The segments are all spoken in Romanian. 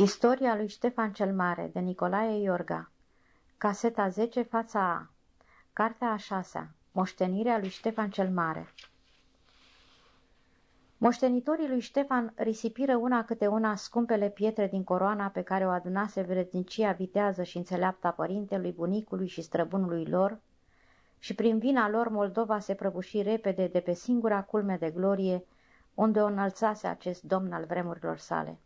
Istoria lui Ștefan cel Mare de Nicolae Iorga. Caseta 10, fața A. Cartea a șasea. Moștenirea lui Ștefan cel Mare. Moștenitorii lui Ștefan risipiră una câte una scumpele pietre din coroana pe care o adunase vrednicia vitează și înțeleapta părintelui, bunicului și străbunului lor și prin vina lor Moldova se prăbuși repede de pe singura culme de glorie unde o înălțase acest domn al vremurilor sale.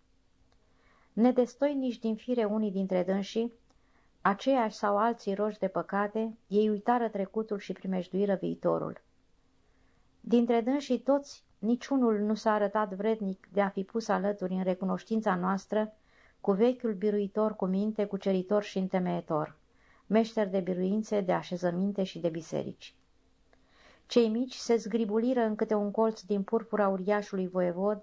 Nedestoinici din fire unii dintre dânsii, aceiași sau alții roși de păcate, ei uitară trecutul și primejduiră viitorul. Dintre dânsii toți, niciunul nu s-a arătat vrednic de a fi pus alături în recunoștința noastră cu vechiul biruitor cu minte, cuceritor și întemeietor, meșter de biruințe, de așezăminte și de biserici. Cei mici se zgribuliră în câte un colț din purpura uriașului voievod,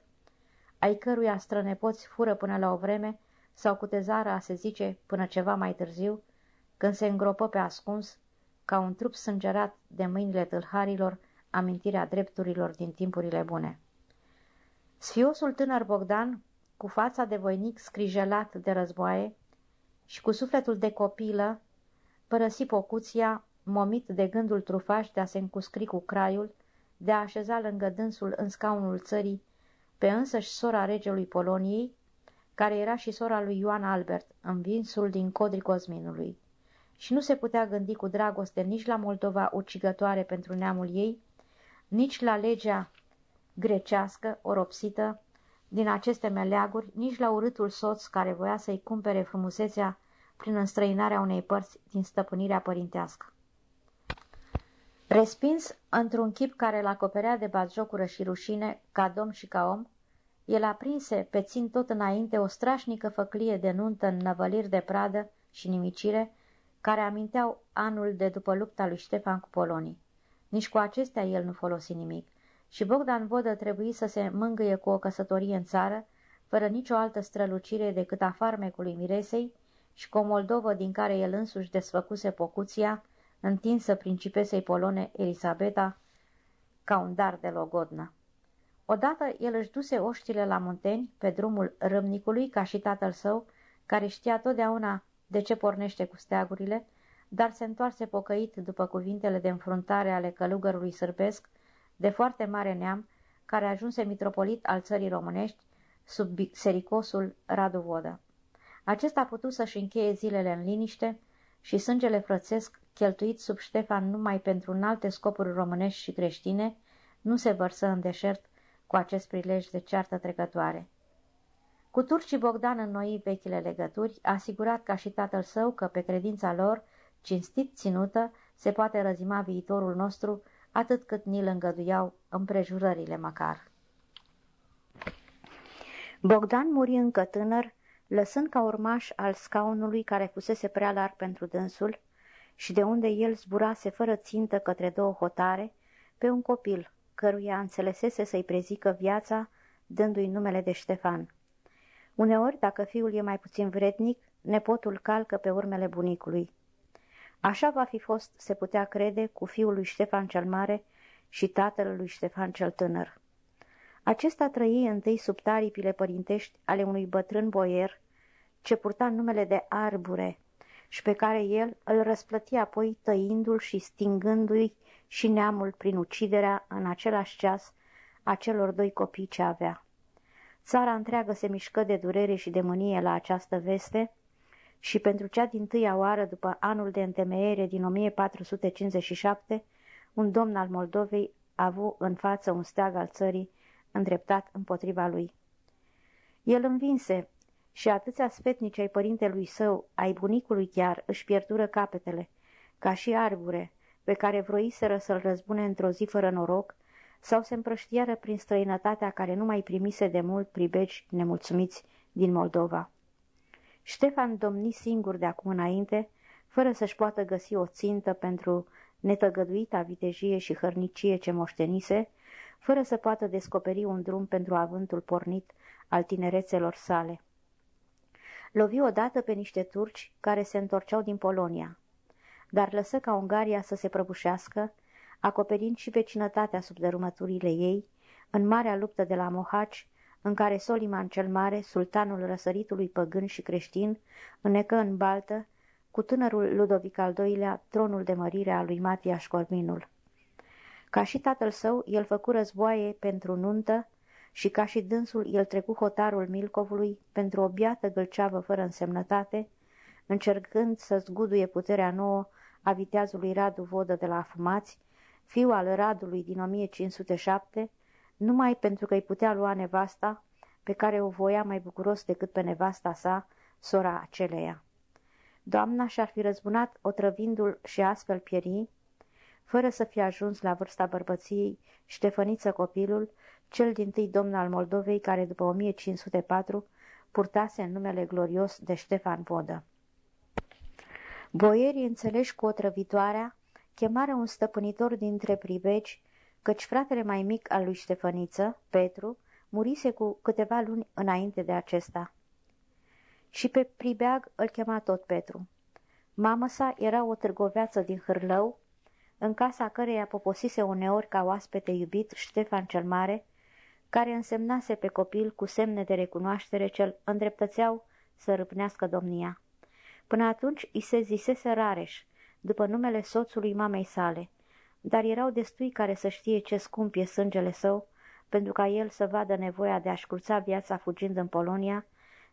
ai căruia strănepoți fură până la o vreme sau cu tezara a se zice până ceva mai târziu, când se îngropă pe ascuns, ca un trup sângerat de mâinile tâlharilor, amintirea drepturilor din timpurile bune. Sfiosul tânăr Bogdan, cu fața de voinic scrijelat de războaie și cu sufletul de copilă, părăsi pocuția, momit de gândul trufaș de a se încuscri cu craiul, de a așeza lângă dânsul în scaunul țării pe însăși sora regelui Poloniei, care era și sora lui Ioan Albert, învinsul din codrii Cosminului. Și nu se putea gândi cu dragoste nici la Moldova ucigătoare pentru neamul ei, nici la legea grecească, oropsită, din aceste meleaguri, nici la urâtul soț care voia să-i cumpere frumusețea prin înstrăinarea unei părți din stăpânirea părintească. Respins într-un chip care l-acoperea de batjocură și rușine, ca domn și ca om, el aprinse, pe țin tot înainte, o strașnică făclie de nuntă în năvăliri de pradă și nimicire, care aminteau anul de după lupta lui Ștefan cu polonii. Nici cu acestea el nu folosi nimic și Bogdan Vodă trebuie să se mângâie cu o căsătorie în țară, fără nicio altă strălucire decât a farmecului Miresei și cu o Moldovă din care el însuși desfăcuse pocuția, întinsă principesei polone Elisabeta ca un dar de logodnă. Odată el își duse oștile la munteni, pe drumul râmnicului, ca și tatăl său, care știa totdeauna de ce pornește cu steagurile, dar se întoarse pocăit după cuvintele de înfruntare ale călugărului sârbesc, de foarte mare neam, care ajunse mitropolit al țării românești, sub sericosul Radu Vodă. Acesta a putut să-și încheie zilele în liniște și sângele frățesc, cheltuit sub Ștefan numai pentru înalte scopuri românești și creștine, nu se vărsă în deșert cu acest prilej de ceartă trecătoare. Cu turcii Bogdan înnoi vechile legături, asigurat ca și tatăl său că pe credința lor, cinstit ținută, se poate răzima viitorul nostru atât cât ni-l îngăduiau împrejurările măcar. Bogdan muri încă tânăr, lăsând ca urmaș al scaunului care fusese prea larg pentru dânsul și de unde el zburase fără țintă către două hotare, pe un copil, căruia înțelesese să-i prezică viața, dându-i numele de Ștefan. Uneori, dacă fiul e mai puțin vrednic, nepotul calcă pe urmele bunicului. Așa va fi fost, se putea crede, cu fiul lui Ștefan cel Mare și tatăl lui Ștefan cel Tânăr. Acesta trăi întâi sub taripile părintești ale unui bătrân boier, ce purta numele de Arbure și pe care el îl răsplăti apoi tăindu-l și stingându-i și neamul prin uciderea în același ceas a celor doi copii ce avea. Țara întreagă se mișcă de durere și de mânie la această veste și pentru cea din tâia oară după anul de întemeiere din 1457, un domn al Moldovei a avut în față un steag al țării îndreptat împotriva lui. El învinse și atâția sfetnici ai părintelui său, ai bunicului chiar, își pierdură capetele, ca și arbure, pe care vroiseră să-l răzbune într-o zi fără noroc, sau se împrăștiară prin străinătatea care nu mai primise de mult pribegi nemulțumiți din Moldova. Ștefan domni singur de acum înainte, fără să-și poată găsi o țintă pentru netăgăduita vitejie și hărnicie ce moștenise, fără să poată descoperi un drum pentru avântul pornit al tinerețelor sale. Lovi odată pe niște turci care se întorceau din Polonia, dar lăsă ca Ungaria să se prăbușească, acoperind și vecinătatea sub dărâmăturile ei, în marea luptă de la Mohaci, în care Soliman cel Mare, sultanul răsăritului păgân și creștin, înnecă în baltă, cu tânărul Ludovic al II-lea, tronul de mărire al lui Matias Corvinul. Ca și tatăl său, el făcu războaie pentru nuntă și ca și dânsul, el trecu hotarul Milcovului pentru o biată gâlceavă fără însemnătate, încercând să zguduie puterea nouă a viteazului Radu Vodă de la Afumați, fiul al Radului din 1507, numai pentru că îi putea lua nevasta, pe care o voia mai bucuros decât pe nevasta sa, sora aceleia. Doamna și-ar fi răzbunat otrăvindu-l și astfel pieri, fără să fie ajuns la vârsta bărbăției, Ștefăniță copilul, cel din tâi domn al Moldovei, care după 1504 purtase în numele glorios de Ștefan Vodă. Boierii înțeleși cu otrăvitoarea, chemare un stăpânitor dintre privegi, căci fratele mai mic al lui Ștefăniță, Petru, murise cu câteva luni înainte de acesta. Și pe pribeag îl chema tot Petru. Mama sa era o târgoveață din Hârlău, în casa căreia poposise uneori ca oaspete iubit Ștefan cel Mare, care însemnase pe copil cu semne de recunoaștere ce îndreptățeau să râpnească domnia. Până atunci îi se zisese Rareș, după numele soțului mamei sale, dar erau destui care să știe ce scump e sângele său, pentru ca el să vadă nevoia de a-și curța viața fugind în Polonia,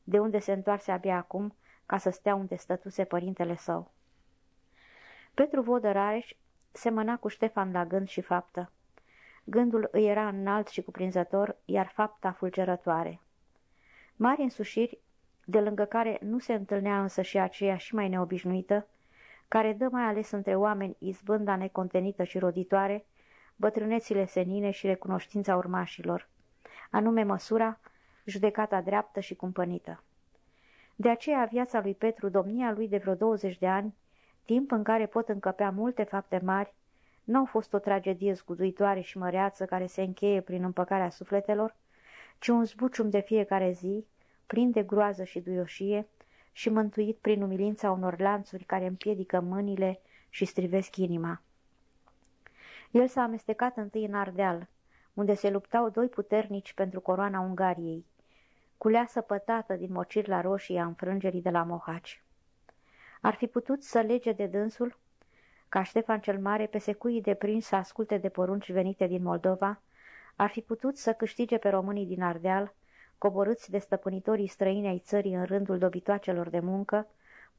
de unde se întoarse abia acum, ca să stea unde stătuse părintele său. Petru Vodă Rareș semăna cu Ștefan la gând și faptă. Gândul îi era înalt și cuprinzător, iar fapta fulgerătoare. Mari însușiri, de lângă care nu se întâlnea însă și aceea și mai neobișnuită, care dă mai ales între oameni izbânda necontenită și roditoare, bătrânețile senine și recunoștința urmașilor, anume măsura, judecata dreaptă și cumpănită. De aceea viața lui Petru, domnia lui de vreo 20 de ani, timp în care pot încăpea multe fapte mari, nu au fost o tragedie zguduitoare și măreață care se încheie prin împăcarea sufletelor, ci un zbucium de fiecare zi, plin de groază și duioșie și mântuit prin umilința unor lanțuri care împiedică mâinile și strivesc inima. El s-a amestecat întâi în Ardeal, unde se luptau doi puternici pentru coroana Ungariei, culeasă pătată din mocirla roșie a înfrângerii de la Mohaci. Ar fi putut să lege de dânsul, ca Ștefan cel Mare, pe secuii de prins să asculte de porunci venite din Moldova, ar fi putut să câștige pe românii din Ardeal, coborâți de stăpânitorii străini ai țării în rândul dobitoacelor de muncă,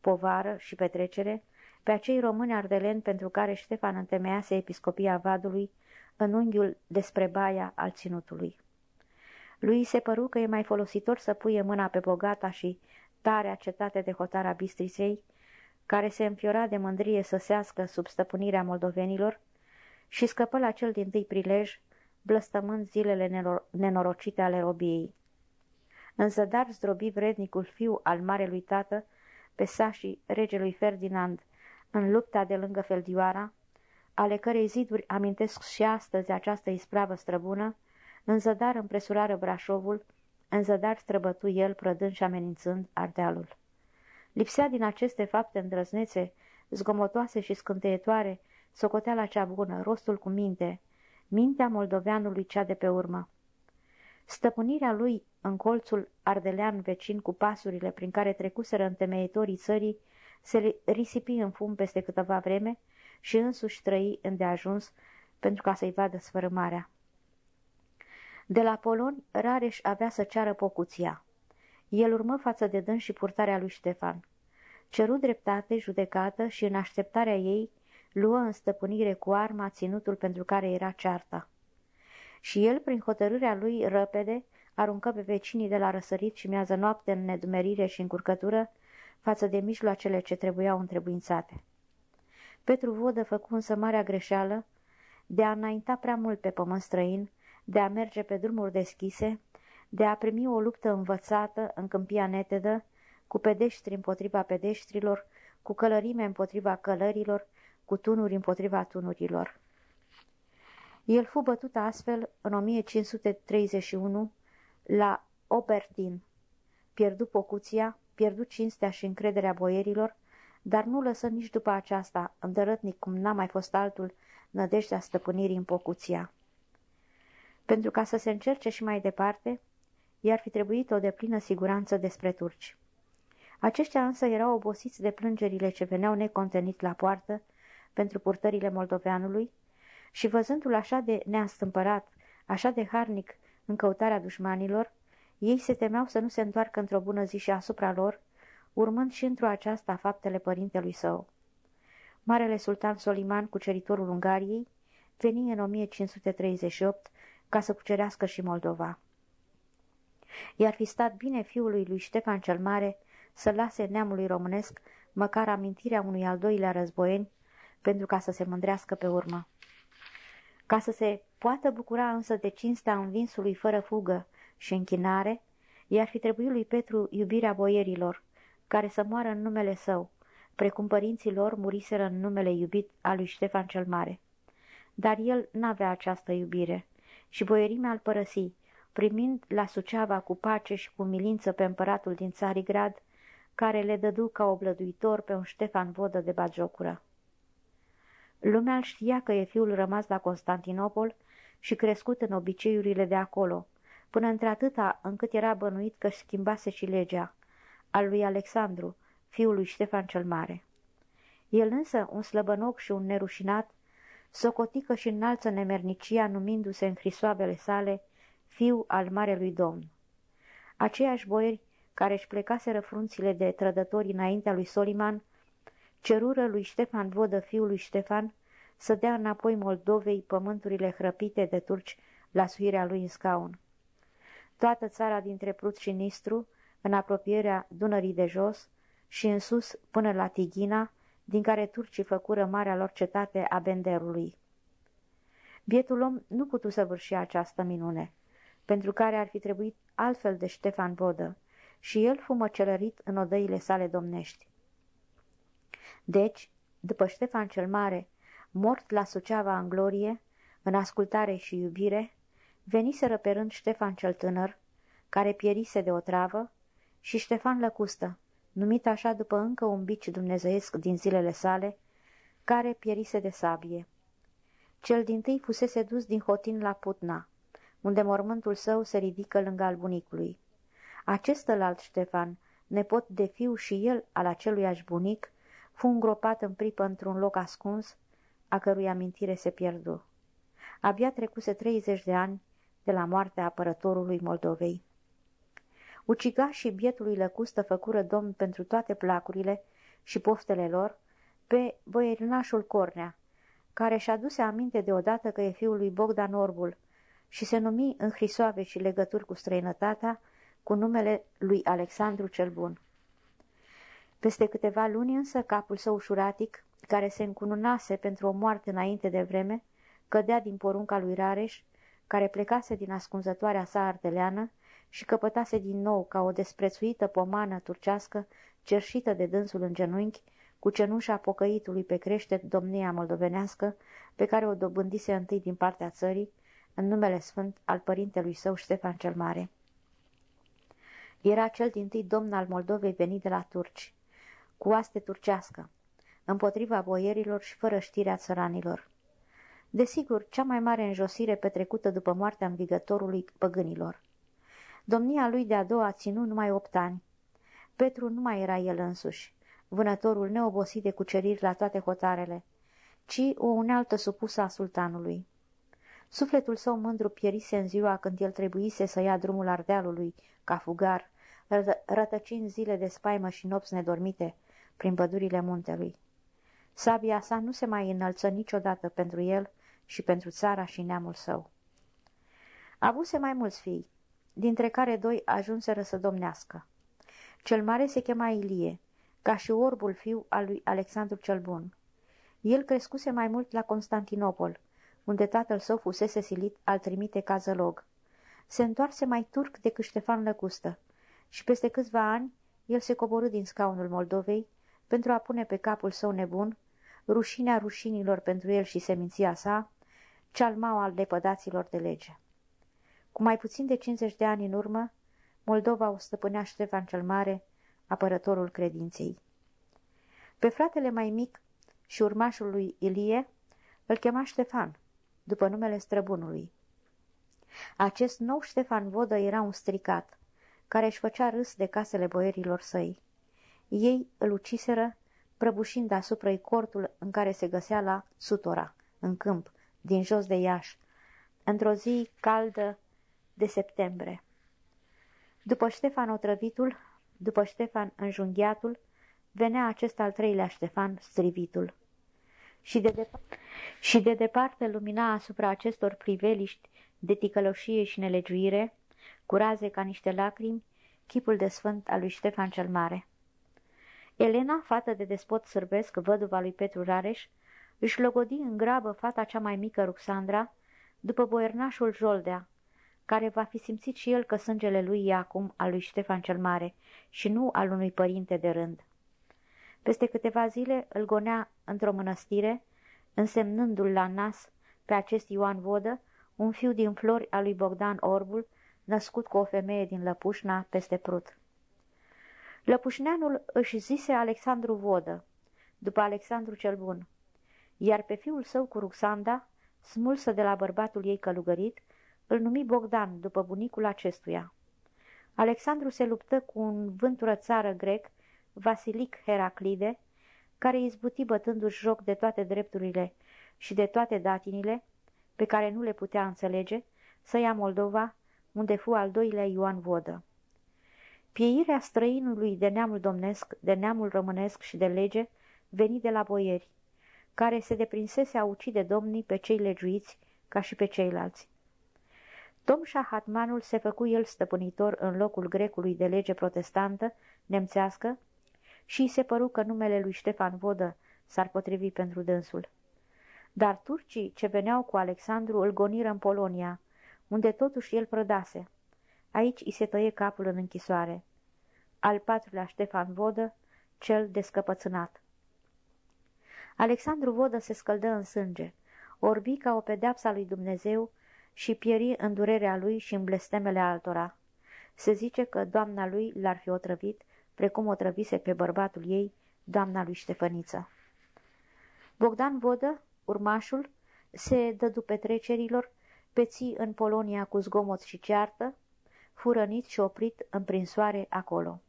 povară și petrecere, pe acei români ardeleni pentru care Ștefan întemeiase episcopia Vadului în unghiul despre baia al ținutului. Lui se păru că e mai folositor să puie mâna pe bogata și tarea cetate de hotara Bistriței, care se înfiora de mândrie să sească sub stăpânirea moldovenilor, și scăpă la cel din tâi prilej, blăstămând zilele nenorocite ale robiei. În zădar zdrobi vrednicul fiu al marelui tată, pe sașii regelui Ferdinand, în lupta de lângă Feldioara, ale cărei ziduri amintesc și astăzi această ispravă străbună, în zădar împresurară Brașovul, în zădar străbătu el, prădând și amenințând Ardealul. Lipsea din aceste fapte îndrăznețe, zgomotoase și scânteietoare, socoteala cea bună, rostul cu minte, mintea moldoveanului cea de pe urmă. Stăpânirea lui în colțul ardelean vecin cu pasurile prin care trecuseră întemeitorii țării, se risipi în fum peste câteva vreme și însuși trăi îndeajuns pentru ca să-i vadă sfărâmarea. De la Poloni, Rareș avea să ceară pocuția. El urmă față de dâns și purtarea lui Ștefan. Ceru dreptate, judecată și în așteptarea ei luă în stăpânire cu arma ținutul pentru care era cearta. Și el, prin hotărârea lui răpede, aruncă pe vecinii de la răsărit și miază noapte în nedumerire și încurcătură față de mijloacele ce trebuiau întrebuințate. Petru Vodă făcu însă marea greșeală de a înainta prea mult pe pământ străin, de a merge pe drumuri deschise, de a primi o luptă învățată în câmpia netedă, cu pedeștri împotriva pedeștrilor, cu călărime împotriva călărilor, cu tunuri împotriva tunurilor. El fu bătut astfel în 1531 la Obertin. Pierdu pocuția, pierdu cinstea și încrederea boierilor, dar nu lăsă nici după aceasta, îndărătnic cum n-a mai fost altul, nădejdea stăpânirii în pocuția. Pentru ca să se încerce și mai departe, i-ar fi trebuit o deplină siguranță despre turci. Aceștia însă erau obosiți de plângerile ce veneau necontenit la poartă pentru purtările moldoveanului și văzându-l așa de neastâmpărat, așa de harnic în căutarea dușmanilor, ei se temeau să nu se întoarcă într-o bună zi și asupra lor, urmând și într-o aceasta faptele părintelui său. Marele sultan Soliman, cuceritorul Ungariei, veni în 1538 ca să cucerească și Moldova. I-ar fi stat bine fiului lui Ștefan cel Mare să lase neamului românesc măcar amintirea unui al doilea războieni pentru ca să se mândrească pe urmă. Ca să se poată bucura însă de cinstea învinsului fără fugă și închinare, i-ar fi trebuit lui Petru iubirea boierilor, care să moară în numele său, precum părinții lor muriseră în numele iubit al lui Ștefan cel Mare. Dar el n-avea această iubire și boierimea îl părăsi, primind la Suceava cu pace și cu milință pe împăratul din Țarigrad, care le dădu ca oblăduitor pe un Ștefan Vodă de bagiocură. Lumea îl știa că e fiul rămas la Constantinopol și crescut în obiceiurile de acolo, până într-atâta încât era bănuit că schimbase și legea, al lui Alexandru, fiul lui Ștefan cel Mare. El însă, un slăbănoc și un nerușinat, socotică și înalță nemernicia numindu-se în hrisoabele sale fiu al Marelui Domn. Aceiași boieri care își plecaseră frunțile de trădători înaintea lui Soliman, cerură lui Ștefan Vodă, fiul lui Ștefan, să dea înapoi Moldovei pământurile hrăpite de turci la suirea lui în scaun. Toată țara dintre Prut și Nistru, în apropierea Dunării de jos și în sus până la Tighina, din care turcii făcură marea lor cetate a Benderului. Bietul om nu putu săvârși această minune, pentru care ar fi trebuit altfel de Ștefan Vodă, și el fu măcelărit în odăile sale domnești. Deci, după Ștefan cel Mare, mort la Suceava în glorie, în ascultare și iubire, veniseră pe rând Ștefan cel Tânăr, care pierise de o travă, și Ștefan Lăcustă, numit așa după încă un bici dumnezeiesc din zilele sale, care pierise de sabie. Cel din tâi fusese dus din Hotin la Putna, unde mormântul său se ridică lângă al bunicului. Acest alt Ștefan, nepot de fiu și el al aceluiași bunic, fu îngropat în pripă într-un loc ascuns, a cărui amintire se pierdu. Abia trecuse 30 de ani de la moartea apărătorului Moldovei. Ucigașii bietului lăcustă făcură domn pentru toate placurile și poftele lor pe băiernașul Cornea, care și-a duse aminte deodată că e fiul lui Bogdan Orbul și se numi în hrisoave și legături cu străinătatea cu numele lui Alexandru cel Bun. Peste câteva luni însă capul său ușuratic, care se încununase pentru o moarte înainte de vreme, cădea din porunca lui Rareș, care plecase din ascunzătoarea sa ardeleană și căpătase din nou ca o desprețuită pomană turcească, cerșită de dânsul în genunchi, cu cenușa pocăitului pe crește domnia moldovenească, pe care o dobândise întâi din partea țării, în numele sfânt al părintelui său Ștefan cel Mare. Era cel din tâi domn al Moldovei venit de la turci, cu aste turcească, împotriva boierilor și fără știrea țăranilor. Desigur, cea mai mare înjosire petrecută după moartea învigătorului păgânilor. Domnia lui de-a doua ținu numai opt ani. Petru nu mai era el însuși, vânătorul neobosit de cuceriri la toate hotarele, ci o unealtă supusă a sultanului. Sufletul său mândru pierise în ziua când el trebuise să ia drumul ardealului, ca fugar, rătăcind zile de spaimă și nopți nedormite prin pădurile muntelui. Sabia sa nu se mai înălță niciodată pentru el și pentru țara și neamul său. Avuse mai mulți fii, dintre care doi ajunseră să domnească. Cel mare se chema Ilie, ca și orbul fiu al lui Alexandru cel Bun. El crescuse mai mult la Constantinopol, unde tatăl său fusese silit al trimite ca zălog. Se întoarse mai turc decât Ștefan Lăcustă și peste câțiva ani el se coborâ din scaunul Moldovei pentru a pune pe capul său nebun rușinea rușinilor pentru el și seminția sa, cealmau al lepădaților de lege. Cu mai puțin de 50 de ani în urmă, Moldova o stăpânea Ștefan cel Mare, apărătorul credinței. Pe fratele mai mic și urmașul lui Ilie îl chema Ștefan, după numele străbunului. Acest nou Ștefan Vodă era un stricat, care își făcea râs de casele boierilor săi. Ei îl uciseră, prăbușind asupra cortul în care se găsea la Sutora, în câmp, din jos de Iași, într-o zi caldă de septembrie. După Ștefan otrăvitul, după Ștefan înjunghiatul, venea acest al treilea Ștefan strivitul. Și de, departe, și de departe lumina asupra acestor priveliști de ticăloșie și nelegiuire, cu raze ca niște lacrimi, chipul de sfânt al lui Ștefan cel Mare. Elena, fată de despot sârbesc, văduva lui Petru Rareș, își logodi în grabă fata cea mai mică, Ruxandra, după boiernașul Joldea, care va fi simțit și el că sângele lui e acum al lui Ștefan cel Mare și nu al unui părinte de rând. Peste câteva zile îl gonea într-o mănăstire, însemnându-l la nas pe acest Ioan Vodă, un fiu din flori al lui Bogdan Orbul, născut cu o femeie din Lăpușna peste Prut. Lăpușneanul își zise Alexandru Vodă, după Alexandru cel Bun, iar pe fiul său cu Ruxanda, smulsă de la bărbatul ei călugărit, îl numi Bogdan, după bunicul acestuia. Alexandru se luptă cu un vântură țară grec, Vasilic Heraclide, care izbuti bătându-și joc de toate drepturile și de toate datinile, pe care nu le putea înțelege, să ia Moldova, unde fu al doilea Ioan Vodă. Pieirea străinului de neamul domnesc, de neamul românesc și de lege veni de la boieri, care se deprinsese a ucide domnii pe cei legiuiți ca și pe ceilalți. Tom Shahatmanul se făcu el stăpânitor în locul grecului de lege protestantă, nemțească, și îi se păru că numele lui Ștefan Vodă s-ar potrivi pentru dânsul. Dar turcii ce veneau cu Alexandru îl goniră în Polonia, unde totuși el prădase. Aici îi se tăie capul în închisoare. Al patrulea Ștefan Vodă, cel descăpățânat. Alexandru Vodă se scăldă în sânge, orbi ca o pedeapsa lui Dumnezeu și pieri în durerea lui și în blestemele altora. Se zice că doamna lui l-ar fi otrăvit, precum o trăvise pe bărbatul ei, doamna lui Ștefăniță. Bogdan Vodă, urmașul, se dădu petrecerilor, peții în Polonia cu zgomot și ceartă, fu rănit și oprit în prinsoare acolo.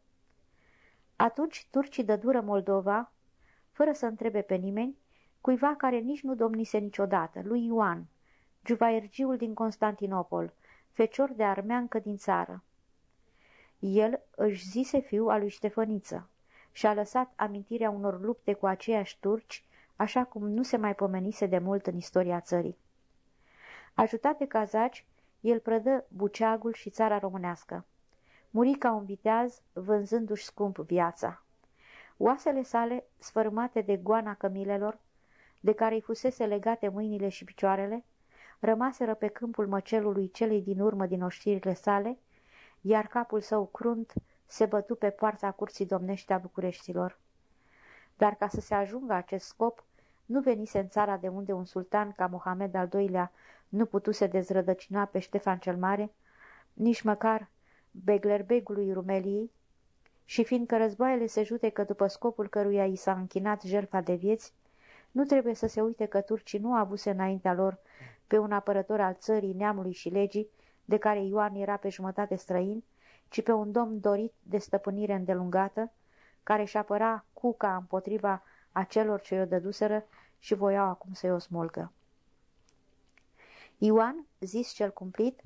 Atunci turcii dădură Moldova, fără să întrebe pe nimeni, cuiva care nici nu domnise niciodată, lui Ioan, Juvaergiul din Constantinopol, fecior de armeancă din țară. El își zise fiu al lui Ștefăniță și a lăsat amintirea unor lupte cu aceiași turci, așa cum nu se mai pomenise de mult în istoria țării. Ajutat de cazaci, el prădă buceagul și țara românească. Muri ca un viteaz, vânzându-și scump viața. Oasele sale, sfărâmate de goana cămilelor, de care îi fusese legate mâinile și picioarele, rămaseră pe câmpul măcelului celei din urmă din oștirile sale, iar capul său crunt se bătu pe poarta curții domnești a Bucureștilor. Dar ca să se ajungă acest scop, nu venise în țara de unde un sultan ca Mohamed al II-lea nu putuse dezrădăcina pe Ștefan cel Mare, nici măcar Beglerbegului Rumeliei, și fiindcă războaiele se judecă după scopul căruia i s-a închinat jertfa de vieți, nu trebuie să se uite că turcii nu avuse înaintea lor pe un apărător al țării, neamului și legii, de care Ioan era pe jumătate străin, ci pe un domn dorit de stăpânire îndelungată, care își apăra cuca împotriva acelor ce i-o dăduseră și voiau acum să-i o smulgă. Ioan, zis cel cumplit,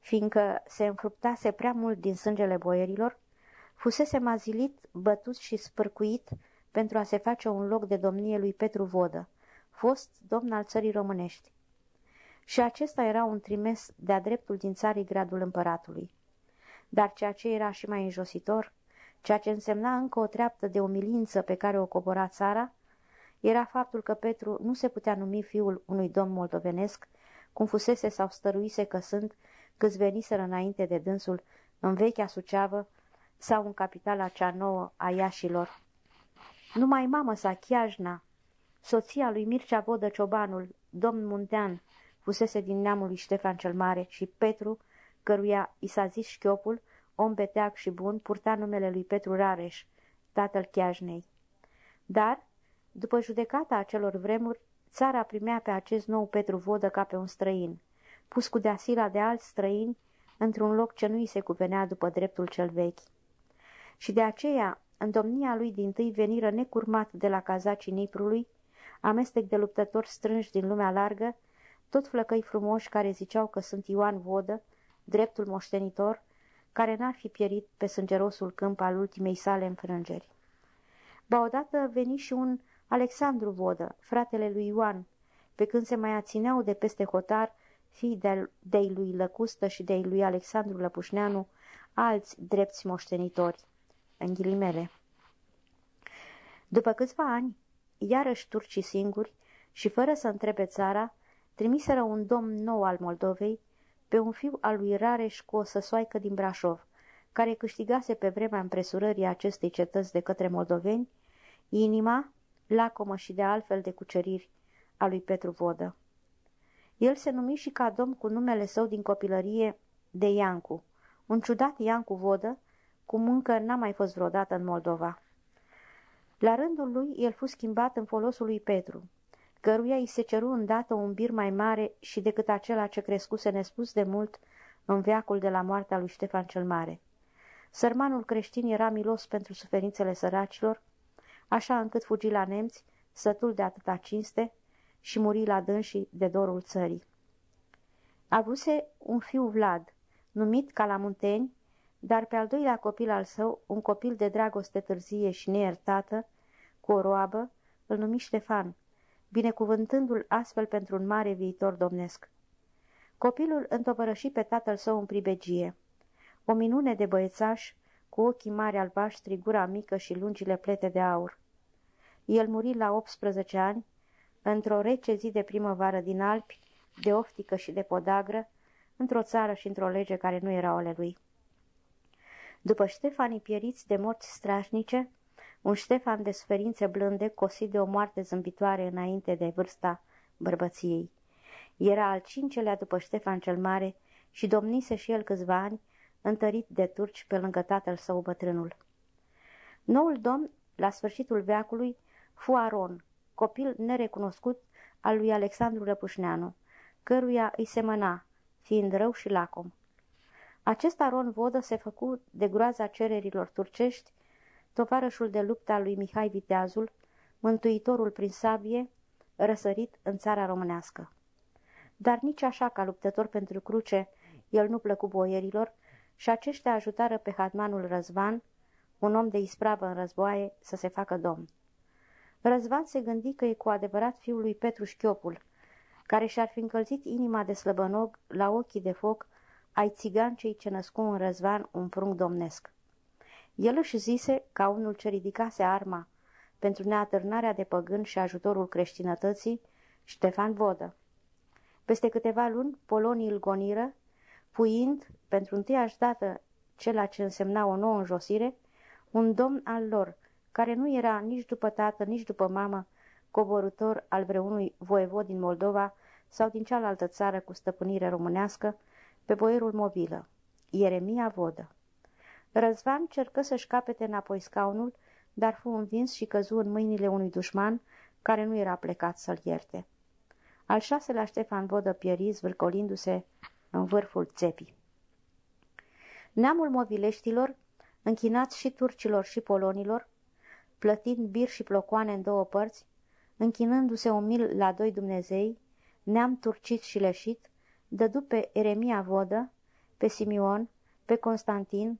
fiindcă se înfruptase prea mult din sângele boierilor, fusese mazilit, bătut și spărcuit pentru a se face un loc de domnie lui Petru Vodă, fost domn al țării românești. Și acesta era un trimes de-a dreptul din țarii gradul împăratului. Dar ceea ce era și mai înjositor, ceea ce însemna încă o treaptă de umilință pe care o cobora țara, era faptul că Petru nu se putea numi fiul unui domn moldovenesc, cum fusese sau stăruise că sunt câți veniseră înainte de dânsul în vechea Suceavă sau în capitala cea nouă a Iașilor. Numai mamă sa, Chiajna, soția lui Mircea Vodă Ciobanul, domn Muntean, fusese din neamul lui Ștefan cel Mare și Petru, căruia i s-a zis șchiopul, om beteag și bun, purta numele lui Petru Rareș, tatăl Chiajnei. Dar, după judecata acelor vremuri, țara primea pe acest nou Petru Vodă ca pe un străin, pus cu deasila de alți străini, într-un loc ce nu îi se cuvenea după dreptul cel vechi. Și de aceea, în domnia lui din tâi veniră necurmat de la cazacii Niprului, amestec de luptători strânși din lumea largă, tot flăcăi frumoși care ziceau că sunt Ioan Vodă, dreptul moștenitor, care n-ar fi pierit pe sângerosul câmp al ultimei sale înfrângeri. Ba odată veni și un Alexandru Vodă, fratele lui Ioan, pe când se mai ațineau de peste hotar fii de-ai lui Lăcustă și de-ai lui Alexandru Lăpușneanu, alți drepți moștenitori, în ghilimele. După câțiva ani, iarăși turcii singuri și fără să întrebe țara, trimiseră un domn nou al Moldovei, pe un fiu al lui Rareș cu o săsoaică din Brașov, care câștigase pe vremea împresurării acestei cetăți de către moldoveni, inima, lacomă și de altfel de cuceriri, a lui Petru Vodă. El se numi și ca domn cu numele său din copilărie de Iancu, un ciudat Iancu Vodă, cum încă n-a mai fost vreodată în Moldova. La rândul lui, el fu schimbat în folosul lui Petru, căruia îi se ceru îndată un bir mai mare și decât acela ce crescuse nespus de mult în veacul de la moartea lui Ștefan cel Mare. Sărmanul creștin era milos pentru suferințele săracilor, așa încât fugi la nemți, sătul de atâta cinste, și muri la dânsii de dorul țării. Avuse un fiu Vlad, numit ca la Munteni, dar pe al doilea copil al său, un copil de dragoste târzie și neiertată, cu o roabă, îl numi Ștefan, binecuvântându-l astfel pentru un mare viitor domnesc. Copilul întovărăși pe tatăl său în pribegie. O minune de băiețaș, cu ochii mari albaștri, gura mică și lungile plete de aur. El muri la 18 ani, într-o rece zi de primăvară din Alpi, de oftică și de podagră, într-o țară și într-o lege care nu erau ale lui. După Ștefanii pieriți de morți strașnice, un Ștefan de suferințe blânde, cosit de o moarte zâmbitoare înainte de vârsta bărbăției. Era al cincelea după Ștefan cel Mare și domnise și el câțiva ani, întărit de turci pe lângă tatăl său bătrânul. Noul domn, la sfârșitul veacului, fu Aron, copil nerecunoscut al lui Alexandru Răpușneanu, căruia îi semăna, fiind rău și lacom. Acest Aron Vodă se făcu de groaza cererilor turcești, tovarășul de luptă al lui Mihai Viteazul, mântuitorul prin sabie, răsărit în țara românească. Dar nici așa ca luptător pentru cruce, el nu plăcu boierilor și aceștia ajutară pe Hadmanul Răzvan, un om de ispravă în războaie, să se facă domn. Răzvan se gândi că e cu adevărat fiul lui Petru Șchiopul, care și-ar fi încălzit inima de slăbănog la ochii de foc ai țigancei ce născu în Răzvan un prunc domnesc. El își zise, ca unul ce ridicase arma pentru neatârnarea de păgân și ajutorul creștinătății, Ștefan Vodă. Peste câteva luni, polonii îl goniră, puind, pentru întâiași dată, cela ce însemna o nouă înjosire, un domn al lor, care nu era nici după tată, nici după mamă, coborător al vreunui voievod din Moldova sau din cealaltă țară cu stăpânire românească, pe boierul mobilă, Ieremia Vodă. Răzvan cercă să-și capete înapoi scaunul, dar fu învins și căzu în mâinile unui dușman care nu era plecat să-l ierte. Al șaselea Ștefan Vodă pieri zvârcolindu-se în vârful țepii. Neamul movileștilor, închinat și turcilor și polonilor, plătind bir și plocoane în două părți, închinându-se umil la doi Dumnezei, neam turcit și leșit, dădu pe Eremia Vodă, pe Simion, pe Constantin,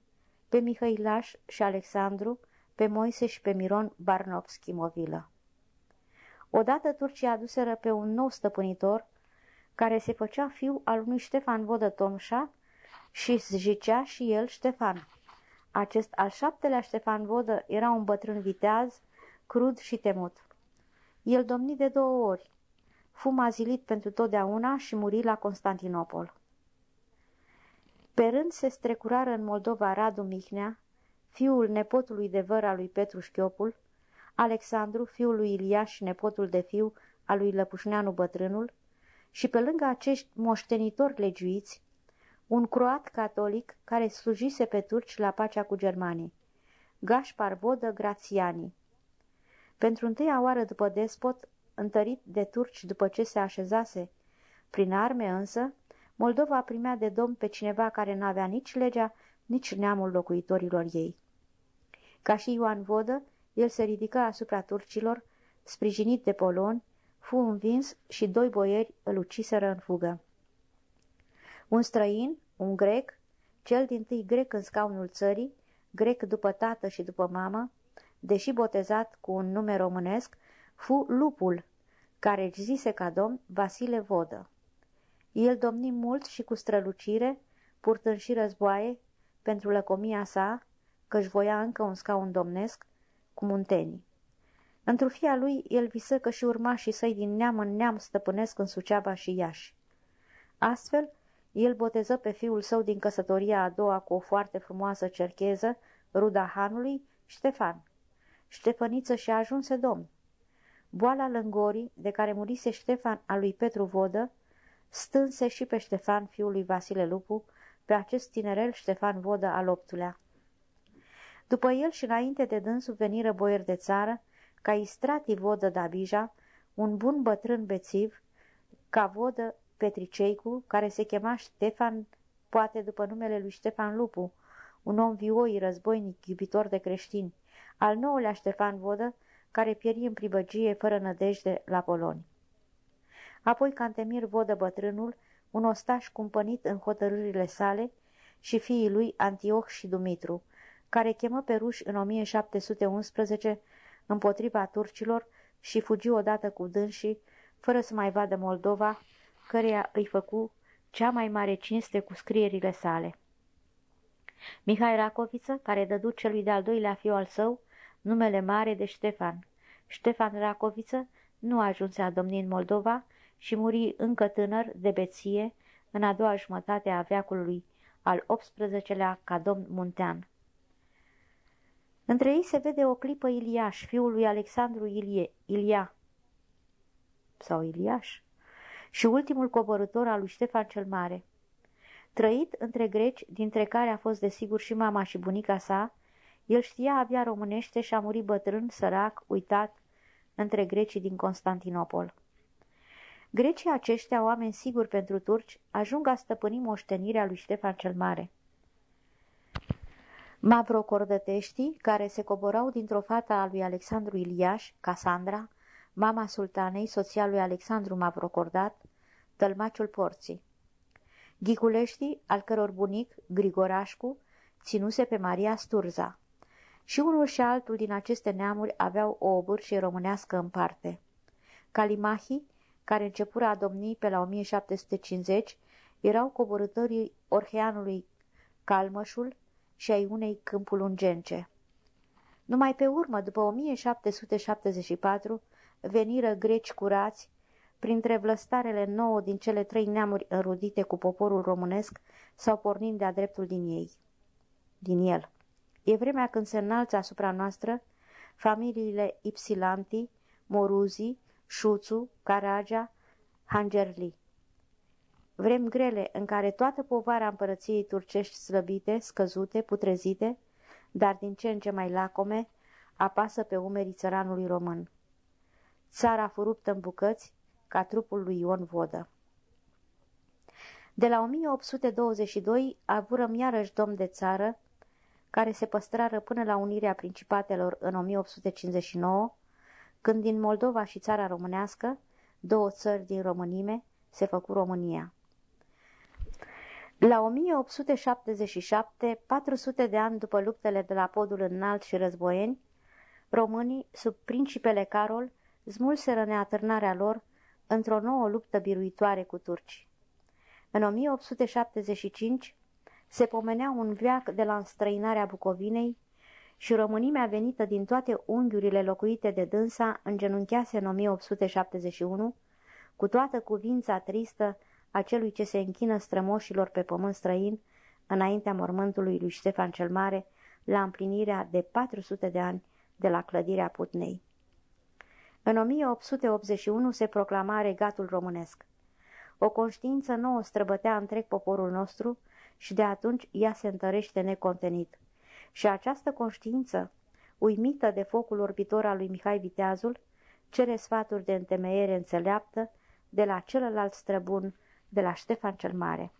pe Mihăilaș și Alexandru, pe Moise și pe Miron Barnovski Movilă. Odată Turcia aduseră pe un nou stăpânitor, care se făcea fiu al unui Ștefan Vodă Tomșa și zicea și el Ștefan. Acest al șaptelea Ștefan Vodă era un bătrân viteaz, crud și temut. El domni de două ori, fu mazilit pentru totdeauna și muri la Constantinopol. Pe rând se strecurară în Moldova Radu Mihnea, fiul nepotului de văr al lui Petru Șchiopul, Alexandru, fiul lui Iliaș și nepotul de fiu al lui Lăpușneanu bătrânul, și pe lângă acești moștenitori legiuiți, un croat catolic care slujise pe turci la pacea cu germanii, Gașpar Vodă Grațiani. Pentru întâia oară după despot, întărit de turci după ce se așezase, prin arme însă, Moldova primea de domn pe cineva care n-avea nici legea, nici neamul locuitorilor ei. Ca și Ioan Vodă, el se ridică asupra turcilor, sprijinit de poloni, fu învins și doi boieri îl uciseră în fugă. Un străin, un grec, cel din tâi grec în scaunul țării, grec după tată și după mamă, deși botezat cu un nume românesc, fu lupul, care își zise ca domn Vasile Vodă. El domni mult și cu strălucire, purtând și războaie, pentru lăcomia sa, că-și voia încă un scaun domnesc, cu muntenii. Într-o fia lui, el visă că și urmașii săi din neam în neam stăpânesc în Suceava și Iași. Astfel, el boteză pe fiul său din căsătoria a doua cu o foarte frumoasă cercheză, ruda hanului, Ștefan. Ștefăniță și-a ajunse domn. Boala lângorii, de care murise Ștefan al lui Petru Vodă, stânse și pe Ștefan, fiul lui Vasile Lupu, pe acest tinerel Ștefan Vodă al optulea. După el și înainte de dânsul veniră boieri de țară, ca Istrati Vodă Dabija, un bun bătrân bețiv, ca Vodă Petriceicu, care se chema Ștefan, poate după numele lui Ștefan Lupu, un om vioi, războinic, iubitor de creștini, al nouălea Ștefan Vodă, care pieri în pribăgie fără nădejde la Poloni. Apoi Cantemir Vodă bătrânul, un ostaș cumpănit în hotărârile sale, și fiii lui Antioch și Dumitru, care chemă pe ruși în 1711 împotriva turcilor și fugi odată cu dânsii, fără să mai vadă Moldova, căreia îi făcu cea mai mare cinste cu scrierile sale. Mihai Racoviță, care dădu celui de-al doilea fiu al său, numele mare de Ștefan. Ștefan Racoviță nu ajunse a domni în Moldova și muri încă tânăr de beție în a doua jumătate a veacului al XVIII-lea ca domn Muntean. Între ei se vede o clipă Iliaș, fiul lui Alexandru Ilie, Ilia sau Iliaș, și ultimul coborător al lui Ștefan cel Mare. Trăit între greci, dintre care a fost desigur și mama și bunica sa, el știa abia românește și a murit bătrân, sărac, uitat, între grecii din Constantinopol. Grecii aceștia, oameni siguri pentru turci, ajung a stăpâni moștenirea lui Ștefan cel Mare. Mavrocordăteștii, care se coborau dintr-o fată a lui Alexandru Iliaș, Casandra, mama sultanei, soția lui Alexandru Mavrocordat, tălmaciul porții. Ghiculeștii, al căror bunic, Grigorașcu, ținuse pe Maria Sturza. Și unul și altul din aceste neamuri aveau o obârșie românească în parte. Calimahii, care începură a domni pe la 1750, erau coborătorii Orheanului Calmășul și ai unei Câmpul Ungence. Numai pe urmă, după 1774, veniră greci curați, printre vlăstarele nouă din cele trei neamuri înrudite cu poporul românesc sau pornind de-a dreptul din ei. Din el. E vremea când se înalță asupra noastră familiile Ipsilanti, Moruzi, Șuțu, Caragea, Hangerli. Vrem grele în care toată povara împărăției turcești slăbite, scăzute, putrezite, dar din ce în ce mai lacome, apasă pe umerii țăranului român. Țara furuptă în bucăți, ca trupul lui Ion Vodă. De la 1822 avurăm iarăși domn de țară, care se păstrară până la unirea principatelor în 1859, când din Moldova și țara românească, două țări din românime, se făcu România. La 1877, 400 de ani după luptele de la podul înalt și războieni, românii, sub principele Carol, smulseră neatârnarea lor într-o nouă luptă biruitoare cu turci. În 1875 se pomenea un veac de la înstrăinarea Bucovinei și românimea venită din toate unghiurile locuite de dânsa îngenunchease în 1871 cu toată cuvința tristă a celui ce se închină strămoșilor pe pământ străin înaintea mormântului lui Ștefan cel Mare la împlinirea de 400 de ani de la clădirea Putnei. În 1881 se proclama regatul românesc. O conștiință nouă străbătea întreg poporul nostru și de atunci ea se întărește necontenit. Și această conștiință, uimită de focul orbitor al lui Mihai Viteazul, cere sfaturi de întemeiere înțeleaptă de la celălalt străbun de la Ștefan cel Mare.